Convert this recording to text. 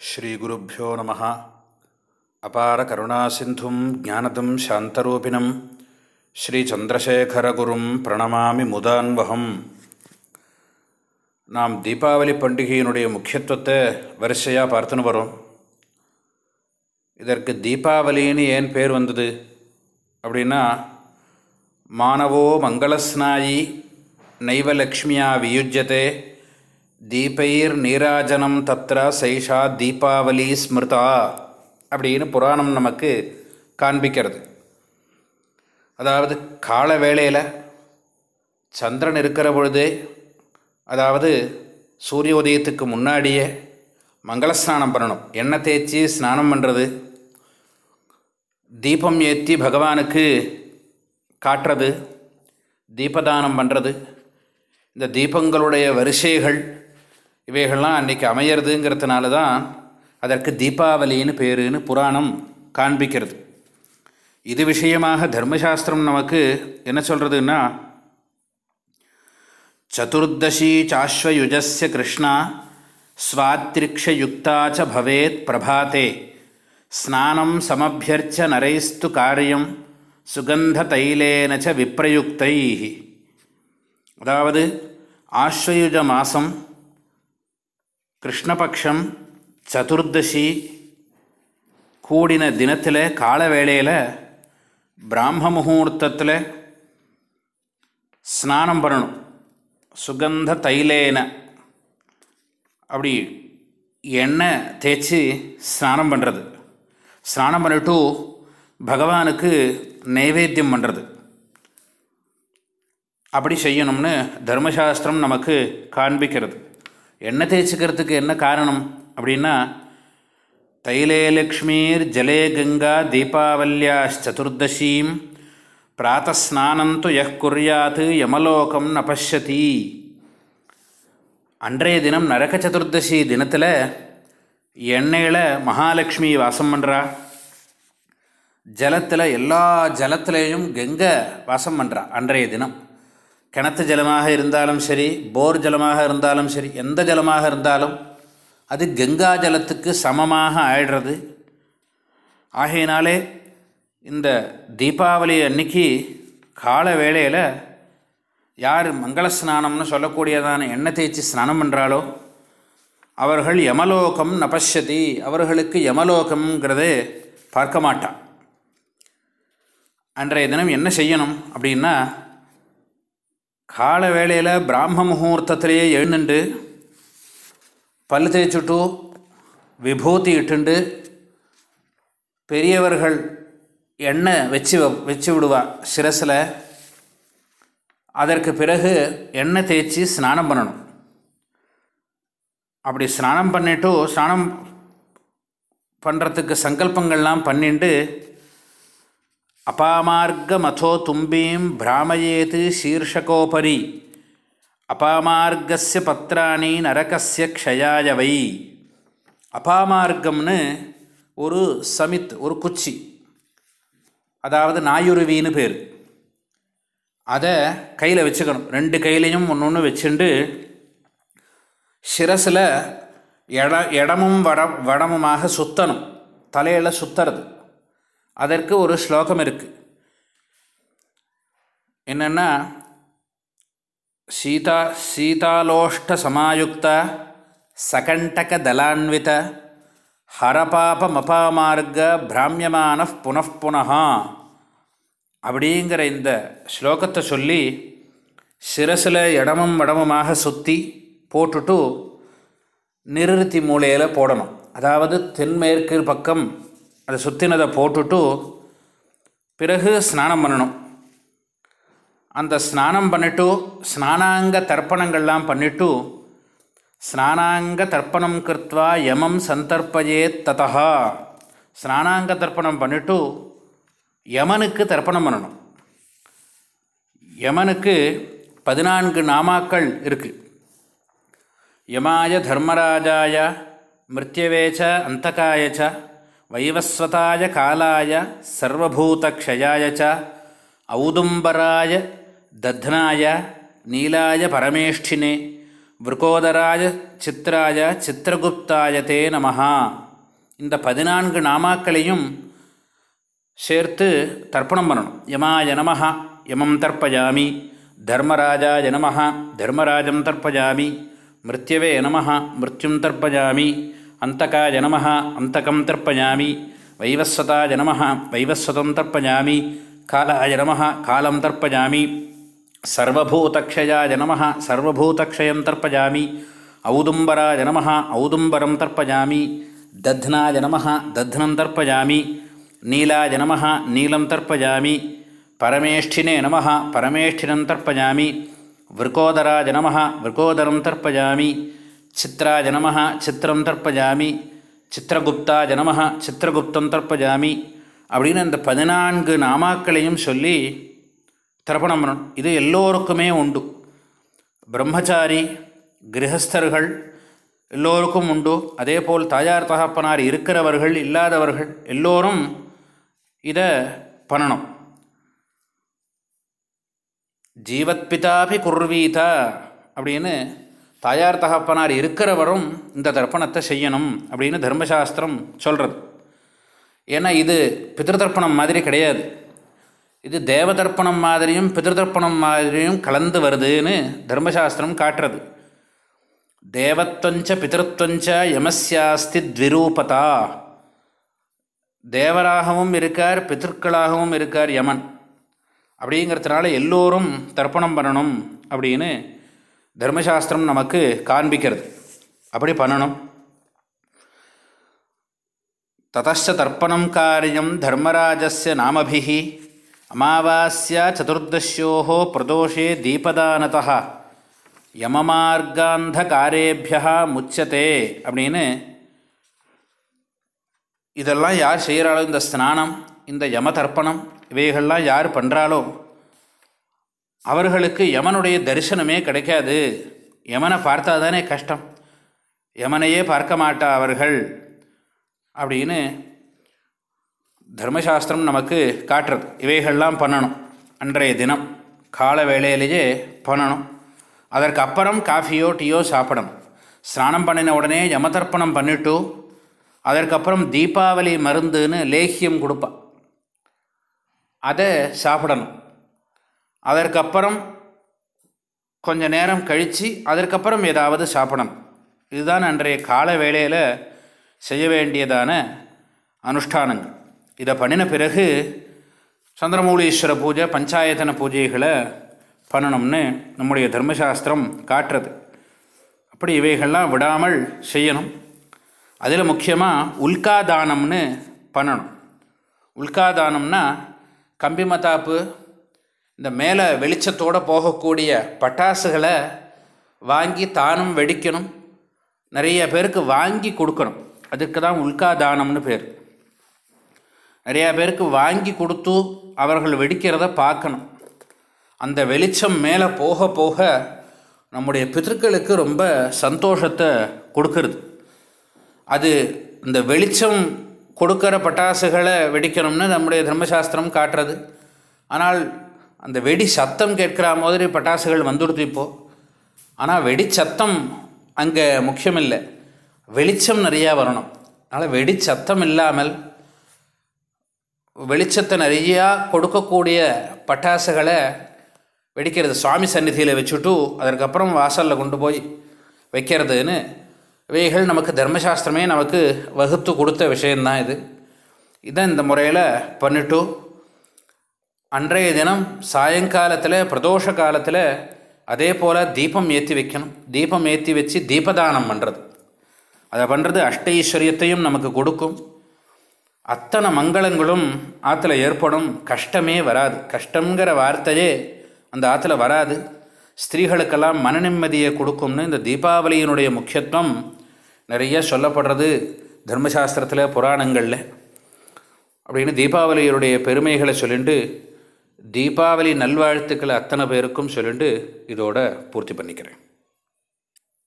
ஸ்ரீகுருப்போ நம அபார கருணாசிந்தும் ஜானதம் சாந்தரூபிணம். ஸ்ரீச்சந்திரசேகரகுரும் பிரணமாமி முதான்வகம். நாம் தீபாவளி பண்டிகையினுடைய முக்கியத்துவத்தை வரிசையாக பார்த்துன்னு வரோம். இதற்கு தீபாவளின்னு ஏன் பேர் வந்தது? அப்படின்னா மாணவோ மங்களஸ்நாயி நைவலக்ஷ்மியா வியுஜ்யத்தை தீபைர் நீராஜனம் தத்ரா சைஷா தீபாவளி ஸ்மிருதா அப்படின்னு புராணம் நமக்கு காண்பிக்கிறது. அதாவது கால வேளையில் சந்திரன் இருக்கிற பொழுதே அதாவது சூரிய உதயத்துக்கு முன்னாடியே மங்களஸ்நானம் பண்ணணும். எண்ணெய் தேய்ச்சி ஸ்நானம் பண்ணுறது தீபம் ஏற்றி பகவானுக்கு காட்டுறது தீபதானம் பண்ணுறது இந்த தீபங்களுடைய வரிசைகள் இவைகள்லாம் அன்றைக்கி அமையிறதுங்கிறதுனால தான் அதற்கு தீபாவளின்னு பேருன்னு புராணம் காண்பிக்கிறது. இது விஷயமாக தர்மசாஸ்திரம் நமக்கு என்ன சொல்கிறதுன்னா சதுர்தசி சாஸ்வயுஜஸ்ய கிருஷ்ணா ஸ்வாத்திரிக்ஷயுக்தா பவேத் பிரபாத்தே ஸ்நானம் சமபியர்ச்ச நரைஸ்து காரியம் சுகந்த தைலேனச்ச விப்ரயுக்தை அதாவது ஆஸ்வயுஜ மாதம் கிருஷ்ணபக்ஷம் சதுர்தசி கூடின தினத்தில் கால வேளையில் பிராம முகூர்த்தத்தில் ஸ்நானம் பண்ணணும். சுகந்த தைலேன. அப்படி எண்ணெய் தேய்ச்சி ஸ்நானம் பண்ணுறது ஸ்நானம் பண்ணிட்டு பகவானுக்கு நைவேத்தியம் பண்ணுறது அப்படி செய்யணும்னு தர்மசாஸ்திரம் நமக்கு காண்பிக்கிறது. எண்ணெய் தேய்ச்சிக்கிறதுக்கு என்ன காரணம் அப்படின்னா தைலே லக்ஷ்மீர் ஜலே கங்கா தீபாவல்யாச்சதுர்தசீம் பிராத்தஸ்நானந்து யக் குர்யாத் யமலோகம் ந பஷ்யதி அன்றைய தினம் நரக சதுர்தசி தினத்தில் எண்ணெயில் மகாலட்சுமி வாசம் பண்ணுறா ஜலத்தில் எல்லா ஜலத்திலையும் கங்கை வாசம் பண்ணுறா அன்றைய தினம். கிணத்து ஜலமாக இருந்தாலும் சரி போர் ஜலமாக இருந்தாலும் சரி எந்த ஜலமாக இருந்தாலும் அது கங்கா ஜலத்துக்கு சமமாக ஆயிடுறது. ஆகையினாலே இந்த தீபாவளி அன்னைக்கு கால வேளையில் யார் மங்கள ஸ்நானம்னு சொல்லக்கூடியதான எண்ணெய் தேய்ச்சி ஸ்நானம் பண்ணுறாலோ அவர்கள் யமலோகம் நபஷதி அவர்களுக்கு யமலோகம்ங்கிறதே பார்க்க மாட்டான். அன்றைய தினம் என்ன செய்யணும் அப்படின்னா கால வேளையில் பிராம முகூர்த்தத்திலேயே எழுந்துண்டு பல் தேய்ச்சுட்டு விபூதி இட்டுண்டு பெரியவர்கள் எண்ணெய் வச்சு வச்சு விடுவா சிரசில். அதற்கு பிறகு எண்ணெய் தேய்ச்சி ஸ்நானம் பண்ணணும். அப்படி ஸ்நானம் பண்ணிவிட்டு ஸ்நானம் பண்ணுறதுக்கு சங்கல்பங்கள்லாம் பண்ணிட்டு அபாமார்கமதோ தும்பீம் பிராமயேத்து சீர்ஷகோபரி அபாமார்கஸ்ய பத்திராணி நரகசிய க்ஷயாயவை அபாமார்க்கம்னு ஒரு சமித் ஒரு குச்சி. அதாவது நாயுருவின்னு பேர். அதை கையில் வச்சுக்கணும். ரெண்டு கையிலையும் ஒன்று ஒன்று வச்சுண்டு சிரசில் இட இடமும் வட வடமுமாக சுற்றணும் தலையில் சுற்றுறது அதற்கு ஒரு ஸ்லோகம் இருக்குது என்னென்னா சீதா சீதாலோஷ்ட சமாயுக்த சகண்டக தலான்வித ஹரபாபமபாமார்க பிராமியமான புனப்புனஹா அப்படிங்கிற இந்த ஸ்லோகத்தை சொல்லி சிரசில் இடமும் வடமுமாக சுற்றி போட்டுட்டு நிறுத்தி மூலையில் போடணும். அதாவது தென்மேற்கு பக்கம் அதை சுற்றினதை போட்டுட்டு பிறகு ஸ்நானம் பண்ணணும். அந்த ஸ்நானம் பண்ணிட்டு ஸ்நானாங்க தர்ப்பணங்கள்லாம் பண்ணிவிட்டு ஸ்நானாங்க தர்ப்பணம் கிருத்வா யமம் சந்தர்ப்பயே ததா ஸ்நானாங்க தர்ப்பணம் பண்ணிவிட்டு யமனுக்கு தர்ப்பணம் பண்ணணும். யமனுக்கு பதினான்கு நாமாக்கள் இருக்குது யமாய தர்மராஜாய மிருத்யவேச்ச அந்தகாயச்ச வைவஸ்வதாய காலாய சர்வபூதக்ஷயாய ச ஔதும்பராய தத்னாய நீலாய பரமேஷ்டினே விருகோதராய சித்ராய சித்திரகுப்தாய தே நமஹா. இந்த பதினான்கு நாமாக்களையும் சேர்த்து தர்ப்பணம் பண்ணணும். யமாய நமஹா யமம் தர்ப்பயாமி தர்மராஜாய நமஹா தர்மராஜம் தர்ப்பயாமி மிருத்யவே நமஹா மிருத்யும் தர்ப்பயாமி அந்தகாய நமஹா அந்தகம் தர்ப்பயாமி வைவஸ்வதாய நமஹா வைவஸ்வதம் தர்ப்பயாமி காலாய நமஹா காலம் தர்ப்பயாமி சர்வபூதக்ஷயாய நமஹ சர்வபூதக்ஷயம் தர்ப்பயாமி ஔதும்பராய நமஹ ஔதும்பரம் தர்ப்பயாமி தத்னாய நமஹ தத்னம் தர்ப்பயாமி நீலாய நமஹ நீலம் தர்ப்பயாமி பரமேஷ்டினே நமஹ பரமேஷ்டினம் தர்ப்பயாமி விருகோதராய நமஹ விருகோதரம் தர்ப்பயாமி சித்ரா நமஹ சித்திரம் தர்ப்பஜாமி சித்திரகுப்தாய நமஹ சித்திரகுப்தம் தர்ப்பஜாமி அப்படின்னு இந்த பதினான்கு நாமாக்களையும் சொல்லி தர்ப்பணம் பண்ணணும். இது எல்லோருக்குமே உண்டு. பிரம்மச்சாரி கிரகஸ்தர்கள் எல்லோருக்கும் உண்டு. அதே போல் தாயார் தகப்பனார் இருக்கிறவர்கள் இல்லாதவர்கள் எல்லோரும் இதை பண்ணணும். ஜீவத்பிதாபி குர்வீதா அப்படின்னு தாயார் தகப்பனார் இருக்கிறவரும் இந்த தர்ப்பணத்தை செய்யணும் அப்படின்னு தர்மசாஸ்திரம் சொல்கிறது ஏன்னா இது பிதிருதர்ப்பணம் மாதிரி கிடையாது. இது தேவதர்ப்பணம் மாதிரியும் பிதிருதர்ப்பணம் மாதிரியும் கலந்து வருதுன்னு தர்மசாஸ்திரம் காட்டுறது. தேவத்வஞ்ச பிதൃத்வஞ்ச யமஸ்யாஸ்தி த்விரூபதா. தேவராகவும் இருக்கார் பித்திருக்களாகவும் இருக்கார் யமன். அப்படிங்கிறதுனால எல்லோரும் தர்ப்பணம் பண்ணணும் அப்படின்னு தர்மசாஸ்திரம் நமக்கு காண்பிக்கிறது. அப்படி பண்ணணும். ததச்ச தர்ப்பணம் காரியம் தர்மராஜஸ்ய நாமபிஹி அமாவாஸ்யா சதுர்தஷ்யோஹோ பிரதோஷே தீபதானதா யமமார்காந்தகாரேபியா முச்சதே அப்படின்னு இதெல்லாம் யார் செய்கிறாளோ இந்த ஸ்நானம் இந்த யம தர்ப்பணம் இவைகள்லாம் யார் பண்ணுறாலோ அவர்களுக்கு யமனுடைய தரிசனமே கிடைக்காது. யமனை பார்த்தா தானே கஷ்டம். யமனையே பார்க்க மாட்டா அவர்கள் அப்படின்னு தர்மசாஸ்திரம் நமக்கு காட்டுறது. இவைகள்லாம் பண்ணணும். அன்றைய தினம் கால வேளையிலேயே பண்ணணும். அதற்கு அப்புறம் காஃபியோ டீயோ சாப்பிடணும். ஸ்நானம் பண்ணின உடனே யமதர்ப்பணம் பண்ணிட்டு அதற்கப்புறம் தீபாவளி மருந்துன்னு லேகியம் கொடுப்பான் அதை சாப்பிடணும். அதற்கப்புறம் கொஞ்ச நேரம் கழித்து அதற்கப்புறம் ஏதாவது சாப்பிடணும். இதுதான் அன்றைய கால வேளையில் செய்ய வேண்டியதான அனுஷ்டானங்கள். இதை பண்ணின பிறகு சந்திரமூலீஸ்வர பூஜை பஞ்சாயத்தன பூஜைகளை பண்ணணும்னு நம்முடைய தர்மசாஸ்திரம் காட்டுறது. அப்படி இவைகள்லாம் விடாமல் செய்யணும். அதில் முக்கியமாக உல்காதானம்னு பண்ணணும். உல்காதானம்னா கம்பி மத்தாப்பு இந்த மேலே வெளிச்சத்தோடு போகக்கூடிய பட்டாசுகளை வாங்கி தானும் வெடிக்கணும். நிறைய பேருக்கு வாங்கி கொடுக்கணும். அதுக்கு தான் உல்கா தானம்னு பேர். நிறையா பேருக்கு வாங்கி கொடுத்து அவர்கள் வெடிக்கிறத பார்க்கணும். அந்த வெளிச்சம் மேலே போக போக நம்முடைய பித்தர்களுக்கு ரொம்ப சந்தோஷத்தை கொடுக்கறது. அது இந்த வெளிச்சம் கொடுக்குற பட்டாசுகளை வெடிக்கணும்னு நம்முடைய தர்மசாஸ்திரம் காட்டுறது. ஆனால் அந்த வெடி சத்தம் கேட்குற மாதிரி பட்டாசுகள் வந்துடுது இப்போது ஆனால் வெடி சத்தம் அங்கே முக்கியமில்லை. வெளிச்சம் நிறையா வரணும். அதனால் வெடி சத்தம் இல்லாமல் வெளிச்சத்தை நிறையா கொடுக்கக்கூடிய பட்டாசுகளை வெடிக்கிறது. சுவாமி சந்நிதியில் வச்சுட்டு அதற்கப்புறம் வாசலில் கொண்டு போய் வைக்கிறதுன்னு இவைகள் நமக்கு தர்மசாஸ்திரமே நமக்கு வகுத்து கொடுத்த விஷயந்தான் இது. இதை இந்த முறையில் பண்ணிட்டு அன்றைய தினம் சாயங்காலத்தில் பிரதோஷ காலத்தில் அதே போல் தீபம் ஏற்றி வைக்கணும். தீபம் ஏற்றி வச்சு தீபதானம் பண்ணுறது அதை பண்ணுறது அஷ்டைஸ்வரியத்தையும் நமக்கு கொடுக்கும். அத்தனை மங்களங்களும் ஆற்றுல ஏற்படும். கஷ்டமே வராது. கஷ்டங்கிற வார்த்தையே அந்த ஆற்றுல வராது. ஸ்திரீகளுக்கெல்லாம் மன நிம்மதியை கொடுக்கும்னு இந்த தீபாவளியினுடைய முக்கியத்துவம் நிறைய சொல்லப்படுறது தர்மசாஸ்திரத்தில் புராணங்களில். அப்படின்னு தீபாவளியினுடைய பெருமைகளை சொல்லிட்டு தீபாவளி நல்வாழ்த்துக்களை அத்தனை பேருக்கும் சொல்லிட்டு இதோட பூர்த்தி பண்ணிக்கிறேன்.